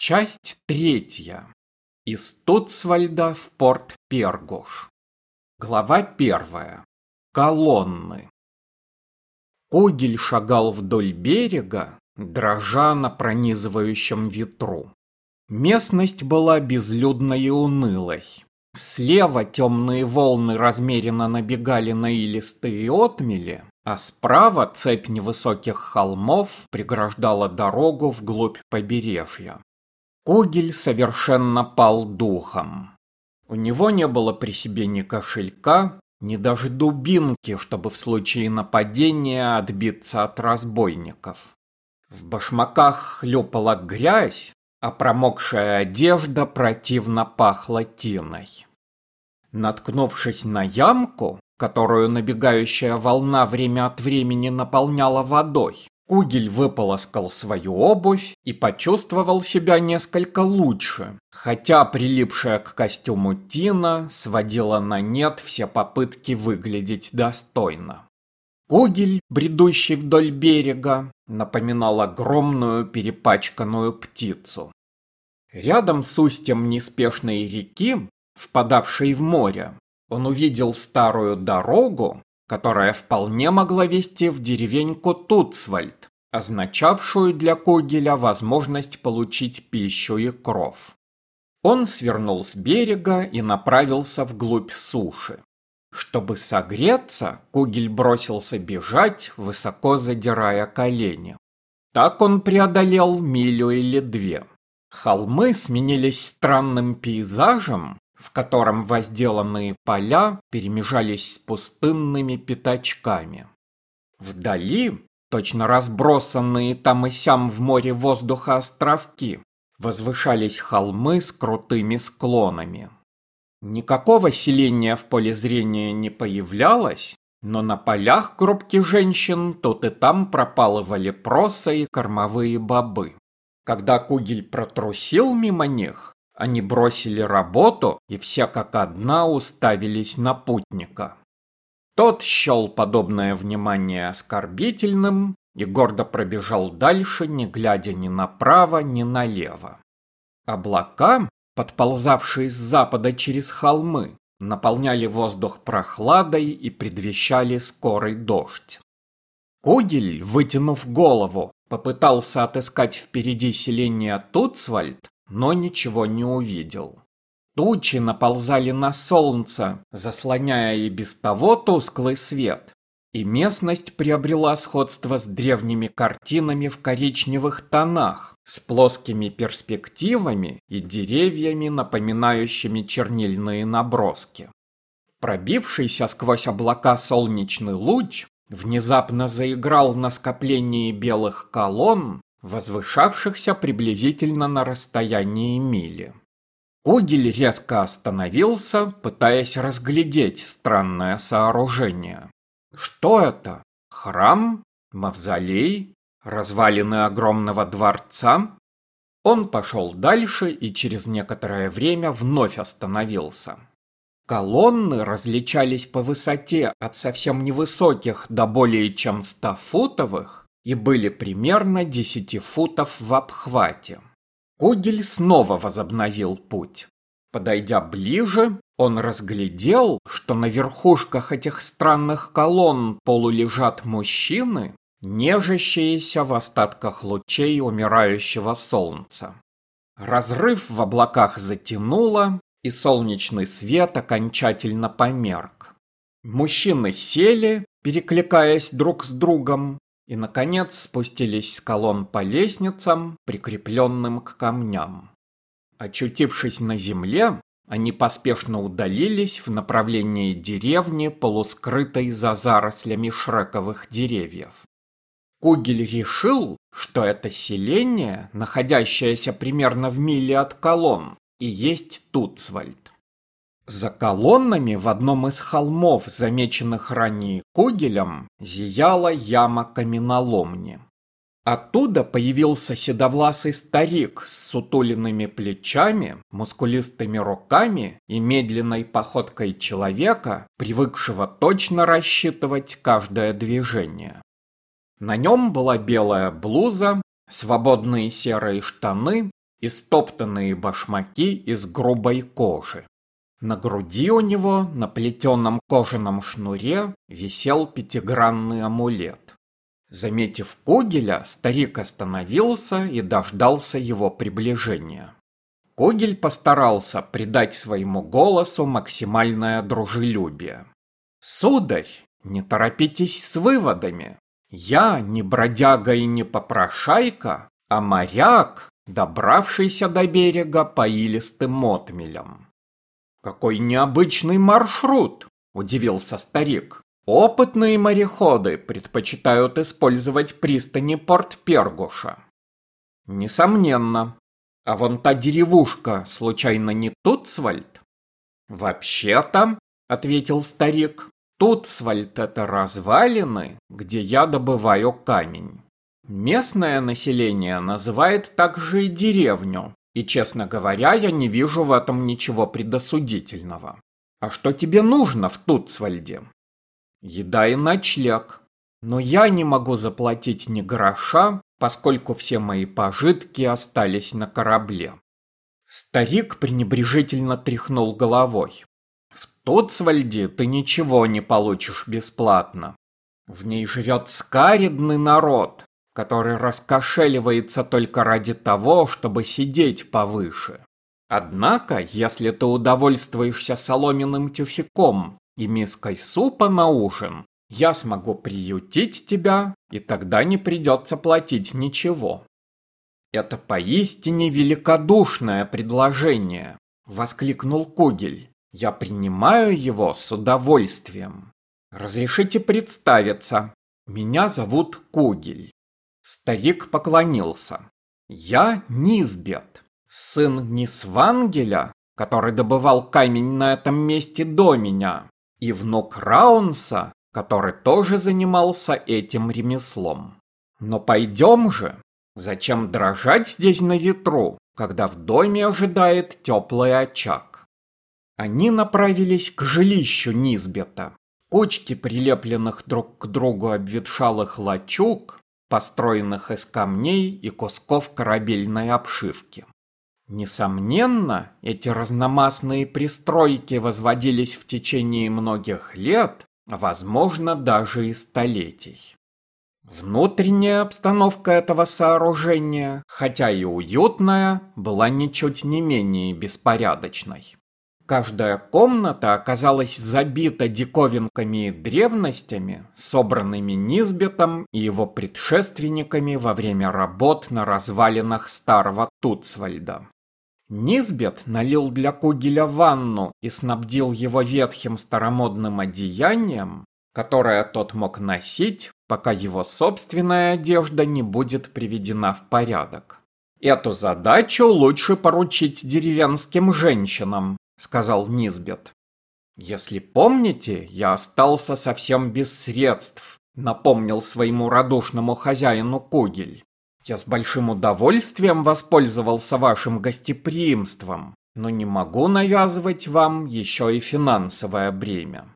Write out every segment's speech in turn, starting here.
Часть третья. Из Туцвальда в порт Пергуш. Глава первая. Колонны. Кугель шагал вдоль берега, дрожа на пронизывающем ветру. Местность была безлюдной и унылой. Слева темные волны размеренно набегали на илистые отмели, а справа цепь невысоких холмов преграждала дорогу вглубь побережья. Кугель совершенно пал духом. У него не было при себе ни кошелька, ни даже дубинки, чтобы в случае нападения отбиться от разбойников. В башмаках хлюпала грязь, а промокшая одежда противно пахла тиной. Наткнувшись на ямку, которую набегающая волна время от времени наполняла водой, Кугель выполоскал свою обувь и почувствовал себя несколько лучше, хотя прилипшая к костюму Тина сводила на нет все попытки выглядеть достойно. Кугель, бредущий вдоль берега, напоминал огромную перепачканную птицу. Рядом с устьем неспешной реки, впадавшей в море, он увидел старую дорогу, которая вполне могла вести в деревеньку Туцвальд, означавшую для Когеля возможность получить пищу и кров. Он свернул с берега и направился вглубь суши. Чтобы согреться, Кугель бросился бежать, высоко задирая колени. Так он преодолел милю или две. Холмы сменились странным пейзажем, в котором возделанные поля перемежались с пустынными пятачками. Вдали, точно разбросанные там и сям в море воздуха островки, возвышались холмы с крутыми склонами. Никакого селения в поле зрения не появлялось, но на полях группки женщин тут и там пропалывали проса и кормовые бобы. Когда Кугель протрусил мимо них, они бросили работу и все как одна уставились на путника. Тот счел подобное внимание оскорбительным и гордо пробежал дальше, не глядя ни направо, ни налево. Облака, подползавшие с запада через холмы, наполняли воздух прохладой и предвещали скорый дождь. Кугель, вытянув голову, попытался отыскать впереди селение Туцвальд, но ничего не увидел. Тучи наползали на солнце, заслоняя и без того тусклый свет, и местность приобрела сходство с древними картинами в коричневых тонах, с плоскими перспективами и деревьями, напоминающими чернильные наброски. Пробившийся сквозь облака солнечный луч внезапно заиграл на скоплении белых колонн, возвышавшихся приблизительно на расстоянии мили. Угель резко остановился, пытаясь разглядеть странное сооружение. Что это? Храм? Мавзолей? Развалины огромного дворца? Он пошел дальше и через некоторое время вновь остановился. Колонны различались по высоте от совсем невысоких до более чем футовых и были примерно 10 футов в обхвате. Кугель снова возобновил путь. Подойдя ближе, он разглядел, что на верхушках этих странных колонн полулежат мужчины, нежащиеся в остатках лучей умирающего солнца. Разрыв в облаках затянуло, и солнечный свет окончательно померк. Мужчины сели, перекликаясь друг с другом, и, наконец, спустились с колонн по лестницам, прикрепленным к камням. Очутившись на земле, они поспешно удалились в направлении деревни, полускрытой за зарослями шрековых деревьев. Кугель решил, что это селение, находящееся примерно в миле от колонн, и есть Туцвальд. За колоннами в одном из холмов, замеченных ранее Кугелем, зияла яма каменоломни. Оттуда появился седовласый старик с сутуленными плечами, мускулистыми руками и медленной походкой человека, привыкшего точно рассчитывать каждое движение. На нем была белая блуза, свободные серые штаны и стоптанные башмаки из грубой кожи. На груди у него на плетеном кожаном шнуре висел пятигранный амулет. Заметив Когеля, старик остановился и дождался его приближения. Когель постарался придать своему голосу максимальное дружелюбие. «Сударь, не торопитесь с выводами. Я не бродяга и не попрошайка, а моряк, добравшийся до берега по илистым отмелям. «Какой необычный маршрут!» – удивился старик. «Опытные мореходы предпочитают использовать пристани Порт-Пергуша». «Несомненно. А вон та деревушка, случайно не Тутсвальд?» «Вообще-то», – ответил старик, – «Тутсвальд – это развалины, где я добываю камень». Местное население называет также и деревню, и, честно говоря, я не вижу в этом ничего предосудительного. А что тебе нужно в Тутсвальде? Еда и ночлег. Но я не могу заплатить ни гроша, поскольку все мои пожитки остались на корабле. Старик пренебрежительно тряхнул головой. В Тутсвальде ты ничего не получишь бесплатно. В ней живет скаридный народ, который раскошеливается только ради того, чтобы сидеть повыше. Однако, если ты удовольствуешься соломенным тюфяком и миской супа на ужин, я смогу приютить тебя, и тогда не придется платить ничего. Это поистине великодушное предложение, воскликнул Кугель. Я принимаю его с удовольствием. Разрешите представиться. Меня зовут Кугель. Старик поклонился. «Я Низбет, сын Нисвангеля, который добывал камень на этом месте до меня, и внук Раунса, который тоже занимался этим ремеслом. Но пойдем же, зачем дрожать здесь на ветру, когда в доме ожидает теплый очаг?» Они направились к жилищу Низбета. Кучки прилепленных друг к другу обветшалых лачуг построенных из камней и кусков корабельной обшивки. Несомненно, эти разномастные пристройки возводились в течение многих лет, возможно даже и столетий. Внутренняя обстановка этого сооружения, хотя и уютная, была ничуть не менее беспорядочной. Каждая комната оказалась забита диковинками и древностями, собранными Низбетом и его предшественниками во время работ на развалинах старого Туцвальда. Низбет налил для Кугеля ванну и снабдил его ветхим старомодным одеянием, которое тот мог носить, пока его собственная одежда не будет приведена в порядок. Эту задачу лучше поручить деревенским женщинам, сказал Низбет. Если помните, я остался совсем без средств, напомнил своему радушному хозяину Кугель. Я с большим удовольствием воспользовался вашим гостеприимством, но не могу навязывать вам еще и финансовое бремя.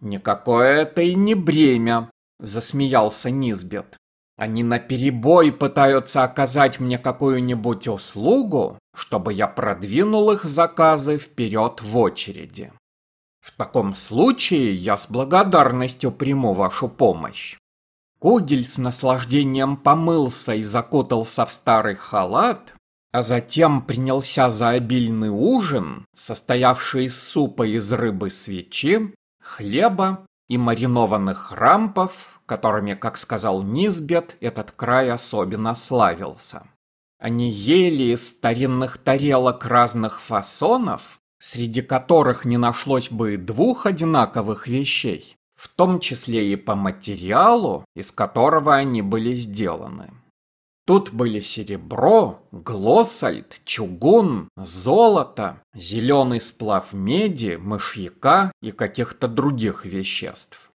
Никакое это и не бремя, засмеялся Низбет. Они наперебой пытаются оказать мне какую-нибудь услугу, чтобы я продвинул их заказы вперед в очереди. В таком случае я с благодарностью приму вашу помощь. Кугель с наслаждением помылся и закутался в старый халат, а затем принялся за обильный ужин, состоявший из супа из рыбы свечи, хлеба и маринованных рампов которыми, как сказал Низбет, этот край особенно славился. Они ели из старинных тарелок разных фасонов, среди которых не нашлось бы и двух одинаковых вещей, в том числе и по материалу, из которого они были сделаны. Тут были серебро, глоссальд, чугун, золото, зеленый сплав меди, мышьяка и каких-то других веществ.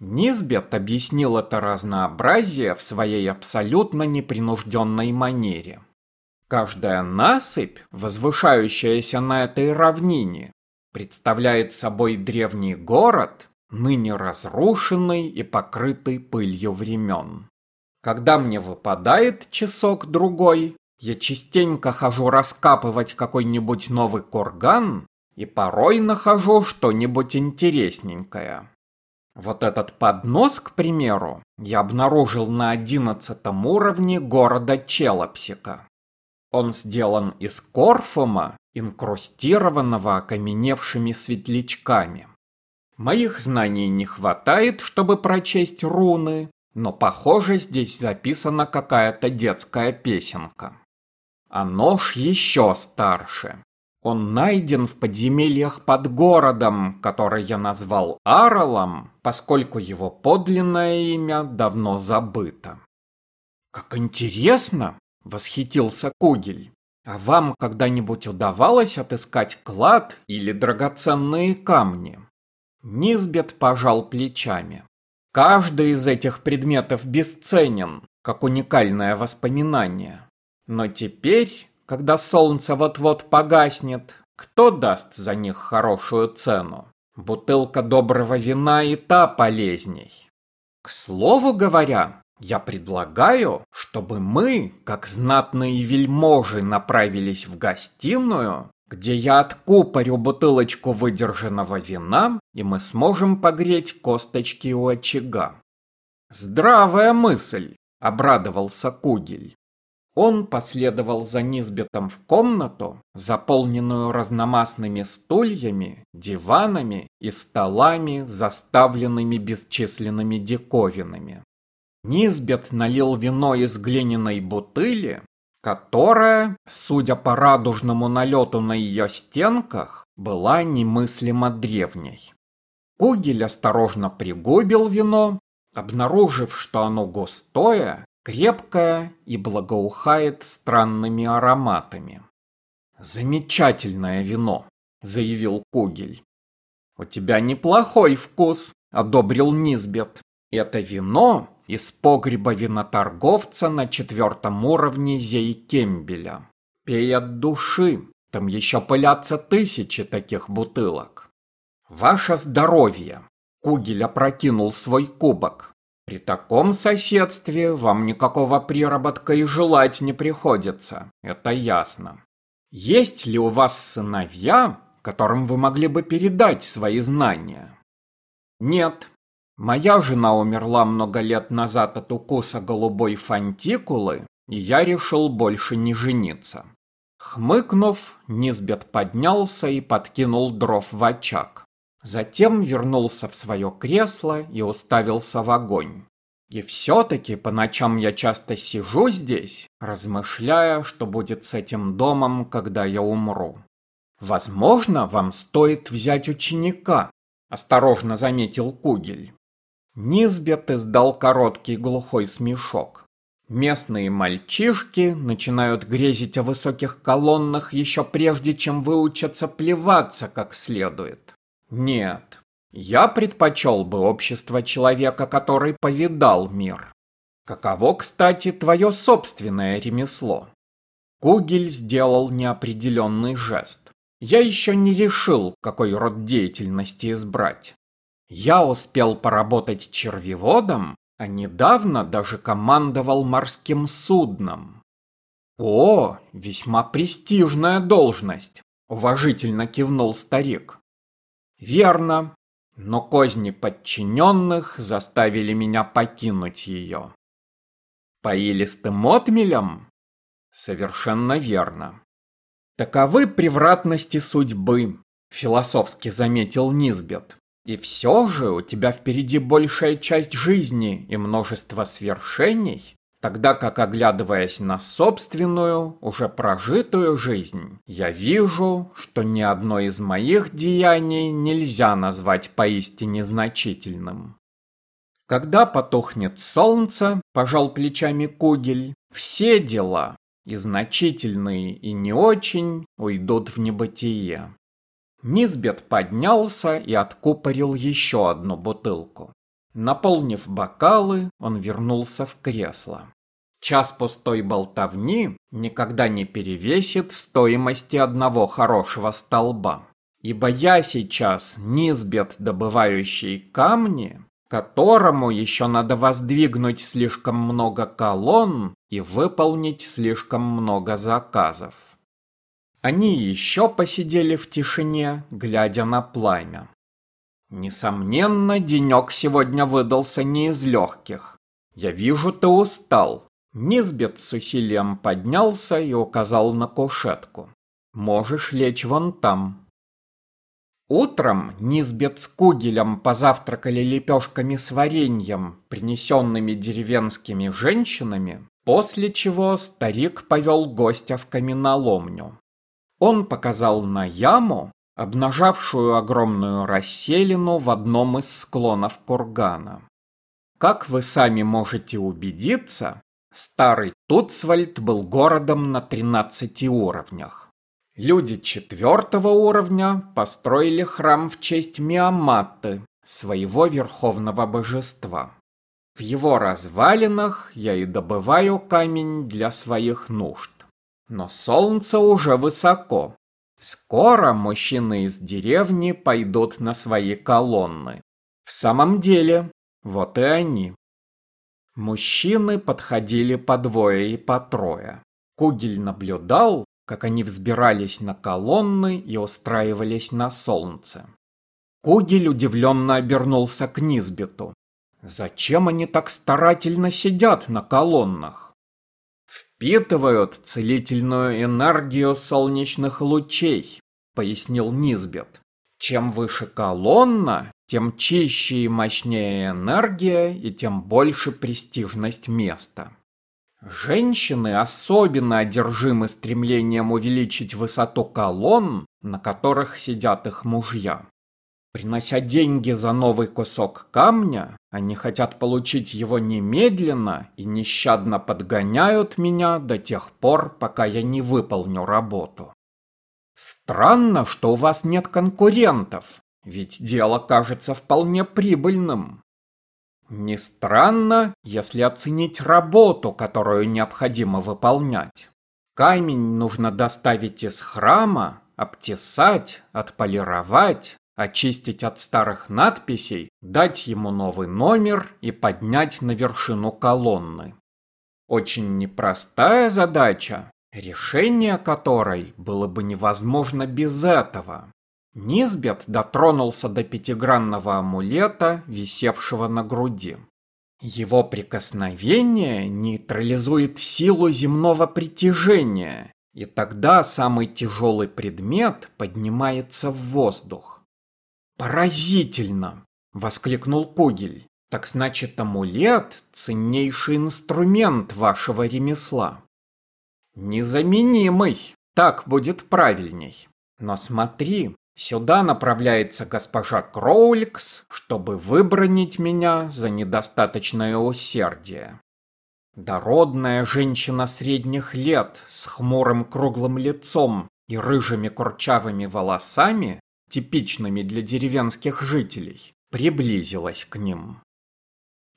Низбет объяснил это разнообразие в своей абсолютно непринужденной манере. Каждая насыпь, возвышающаяся на этой равнине, представляет собой древний город, ныне разрушенный и покрытый пылью времен. Когда мне выпадает часок-другой, Я частенько хожу раскапывать какой-нибудь новый курган и порой нахожу что-нибудь интересненькое. Вот этот поднос, к примеру, я обнаружил на одиннадцатом уровне города Челопсика. Он сделан из корфума, инкрустированного окаменевшими светлячками. Моих знаний не хватает, чтобы прочесть руны, но, похоже, здесь записана какая-то детская песенка. А нож еще старше. Он найден в подземельях под городом, который я назвал Аралом, поскольку его подлинное имя давно забыто. «Как интересно!» — восхитился Кугель. «А вам когда-нибудь удавалось отыскать клад или драгоценные камни?» Низбет пожал плечами. «Каждый из этих предметов бесценен, как уникальное воспоминание. Но теперь когда солнце вот-вот погаснет, кто даст за них хорошую цену? Бутылка доброго вина и та полезней. К слову говоря, я предлагаю, чтобы мы, как знатные вельможи, направились в гостиную, где я откупорю бутылочку выдержанного вина, и мы сможем погреть косточки у очага. Здравая мысль, обрадовался Кугель. Он последовал за Низбетом в комнату, заполненную разномастными стульями, диванами и столами, заставленными бесчисленными диковинами. Низбет налил вино из глиняной бутыли, которая, судя по радужному налету на ее стенках, была немыслимо древней. Кугель осторожно пригубил вино, обнаружив, что оно густое, крепкая и благоухает странными ароматами. «Замечательное вино», — заявил Кугель. «У тебя неплохой вкус», — одобрил Низбет. «Это вино из погреба виноторговца на четвертом уровне Зейкембеля. Пей от души, там еще пылятся тысячи таких бутылок». «Ваше здоровье!» Кугель опрокинул свой кубок. При таком соседстве вам никакого приработка и желать не приходится, это ясно. Есть ли у вас сыновья, которым вы могли бы передать свои знания? Нет. Моя жена умерла много лет назад от укуса голубой фантикулы, и я решил больше не жениться. Хмыкнув, Низбет поднялся и подкинул дров в очаг. Затем вернулся в свое кресло и уставился в огонь. И все-таки по ночам я часто сижу здесь, размышляя, что будет с этим домом, когда я умру. Возможно, вам стоит взять ученика, осторожно заметил Кугель. Низбет издал короткий глухой смешок. Местные мальчишки начинают грезить о высоких колоннах еще прежде, чем выучатся плеваться как следует. Нет, я предпочел бы общество человека, который повидал мир. Каково, кстати, твое собственное ремесло? Кугель сделал неопределенный жест. Я еще не решил, какой род деятельности избрать. Я успел поработать червеводом, а недавно даже командовал морским судном. О, весьма престижная должность, уважительно кивнул старик. Верно, но козни подчиненных заставили меня покинуть ее. По илистым отмелям? Совершенно верно. Таковы превратности судьбы, философски заметил Низбет. И все же у тебя впереди большая часть жизни и множество свершений, Тогда как, оглядываясь на собственную, уже прожитую жизнь, я вижу, что ни одно из моих деяний нельзя назвать поистине значительным. Когда потухнет солнце, пожал плечами Кугель, все дела, и значительные, и не очень, уйдут в небытие. Низбет поднялся и откупорил еще одну бутылку. Наполнив бокалы, он вернулся в кресло. Час пустой болтовни никогда не перевесит стоимости одного хорошего столба. Ибо я сейчас, низбет добывающий камни, которому еще надо воздвигнуть слишком много колонн и выполнить слишком много заказов. Они еще посидели в тишине, глядя на пламя. Несомненно, денек сегодня выдался не из легких. Я вижу, ты устал. Низбет с усилием поднялся и указал на кушетку. Можешь лечь вон там. Утром Низбет с Кугелем позавтракали лепешками с вареньем, принесенными деревенскими женщинами, после чего старик повел гостя в каменоломню. Он показал на яму, обнажавшую огромную расселину в одном из склонов кургана. Как вы сами можете убедиться, старый Туцвальд был городом на 13 уровнях. Люди четвертого уровня построили храм в честь Миаматты, своего верховного божества. В его развалинах я и добываю камень для своих нужд. Но солнце уже высоко. Скоро мужчины из деревни пойдут на свои колонны. В самом деле, вот и они. Мужчины подходили по двое и по трое. Кугель наблюдал, как они взбирались на колонны и устраивались на солнце. Кугель удивленно обернулся к Низбету. Зачем они так старательно сидят на колоннах? Впитывают целительную энергию солнечных лучей, пояснил Низбет. Чем выше колонна, тем чище и мощнее энергия и тем больше престижность места. Женщины особенно одержимы стремлением увеличить высоту колонн, на которых сидят их мужья. Принося деньги за новый кусок камня, они хотят получить его немедленно и нещадно подгоняют меня до тех пор, пока я не выполню работу. Странно, что у вас нет конкурентов, ведь дело кажется вполне прибыльным. Не странно, если оценить работу, которую необходимо выполнять. Камень нужно доставить из храма, обтесать, отполировать, очистить от старых надписей, дать ему новый номер и поднять на вершину колонны. Очень непростая задача, решение которой было бы невозможно без этого. Низбет дотронулся до пятигранного амулета, висевшего на груди. Его прикосновение нейтрализует силу земного притяжения, и тогда самый тяжелый предмет поднимается в воздух. «Поразительно!» — воскликнул Кугель. «Так значит, амулет — ценнейший инструмент вашего ремесла». «Незаменимый, так будет правильней. Но смотри, сюда направляется госпожа Кроуликс, чтобы выбронить меня за недостаточное усердие». Дородная женщина средних лет с хмурым круглым лицом и рыжими курчавыми волосами типичными для деревенских жителей, приблизилась к ним.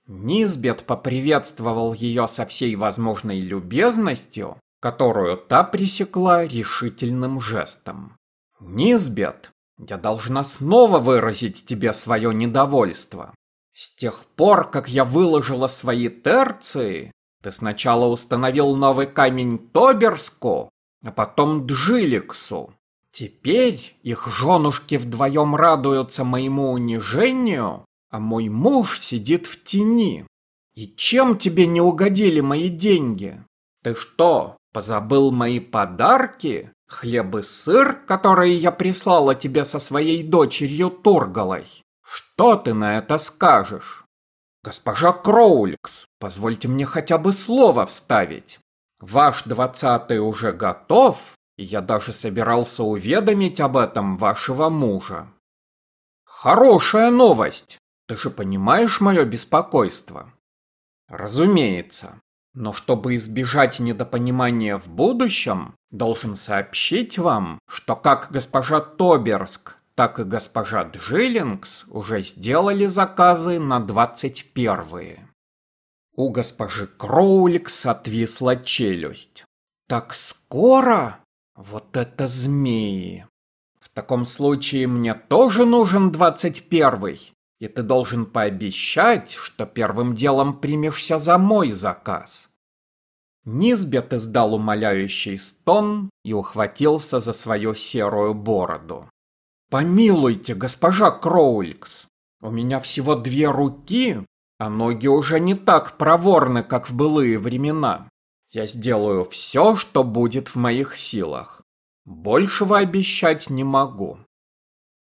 Низбет поприветствовал ее со всей возможной любезностью, которую та пресекла решительным жестом. «Низбет, я должна снова выразить тебе свое недовольство. С тех пор, как я выложила свои терции, ты сначала установил новый камень Тоберску, а потом Джиликсу, Теперь их женушки вдвоем радуются моему унижению, а мой муж сидит в тени. И чем тебе не угодили мои деньги? Ты что, позабыл мои подарки? Хлеб и сыр, которые я прислала тебе со своей дочерью Тургалой? Что ты на это скажешь? Госпожа Кроуликс, позвольте мне хотя бы слово вставить. Ваш двадцатый уже готов, я даже собирался уведомить об этом вашего мужа. Хорошая новость. Ты же понимаешь мое беспокойство? Разумеется. Но чтобы избежать недопонимания в будущем, должен сообщить вам, что как госпожа Тоберск, так и госпожа Джилингс уже сделали заказы на 21-е. У госпожи Кроуликс отвисла челюсть. «Так скоро?» Вот это змеи. В таком случае мне тоже нужен двадцать первый. И ты должен пообещать, что первым делом примешься за мой заказ. Низбет издал умоляющий стон и ухватился за свою серую бороду. «Помилуйте, госпожа Кроуликс, у меня всего две руки, а ноги уже не так проворны, как в былые времена. Я сделаю все, что будет в моих силах. Большего обещать не могу».